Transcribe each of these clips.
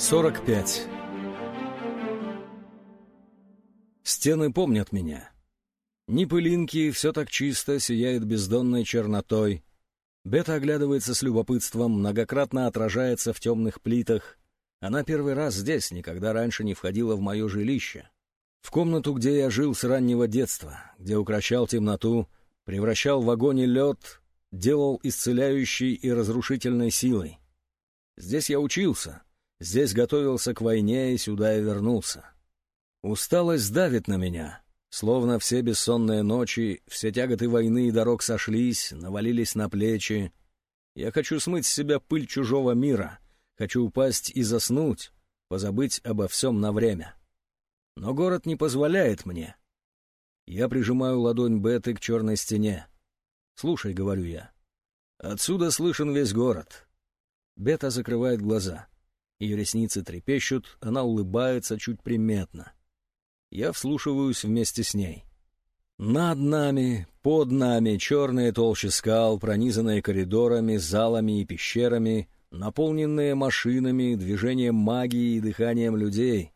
45. Стены помнят меня. Ни пылинки, все так чисто, сияет бездонной чернотой. Бета оглядывается с любопытством, многократно отражается в темных плитах. Она первый раз здесь, никогда раньше не входила в мое жилище. В комнату, где я жил с раннего детства, где укращал темноту, превращал в огонь и лед, делал исцеляющей и разрушительной силой. Здесь я учился, здесь готовился к войне и сюда я вернулся. Усталость давит на меня, словно все бессонные ночи, все тяготы войны и дорог сошлись, навалились на плечи. Я хочу смыть с себя пыль чужого мира, хочу упасть и заснуть, позабыть обо всем на время. Но город не позволяет мне. Я прижимаю ладонь Беты к черной стене. «Слушай», — говорю я, — «отсюда слышен весь город». Бета закрывает глаза. Ее ресницы трепещут, она улыбается чуть приметно. Я вслушиваюсь вместе с ней. Над нами, под нами черные толщи скал, пронизанные коридорами, залами и пещерами, наполненные машинами, движением магии и дыханием людей.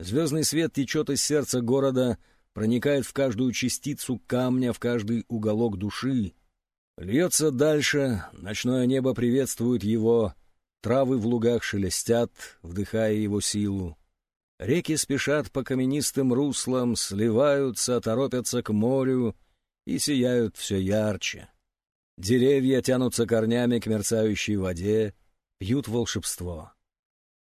Звездный свет течет из сердца города, проникает в каждую частицу камня, в каждый уголок души. Льется дальше, ночное небо приветствует его, Травы в лугах шелестят, вдыхая его силу. Реки спешат по каменистым руслам, сливаются, торопятся к морю и сияют все ярче. Деревья тянутся корнями к мерцающей воде, пьют волшебство.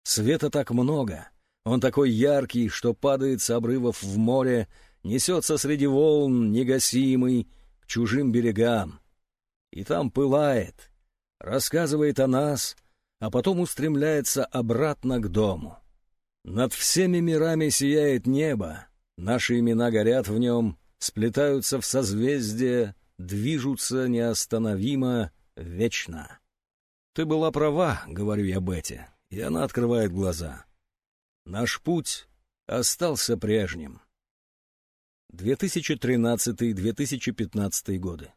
Света так много, он такой яркий, что падает с обрывов в море, несется среди волн, негасимый, к чужим берегам. И там пылает, рассказывает о нас — а потом устремляется обратно к дому. Над всеми мирами сияет небо, наши имена горят в нем, сплетаются в созвездие, движутся неостановимо, вечно. «Ты была права», — говорю я Бетти, и она открывает глаза. «Наш путь остался прежним». 2013-2015 годы.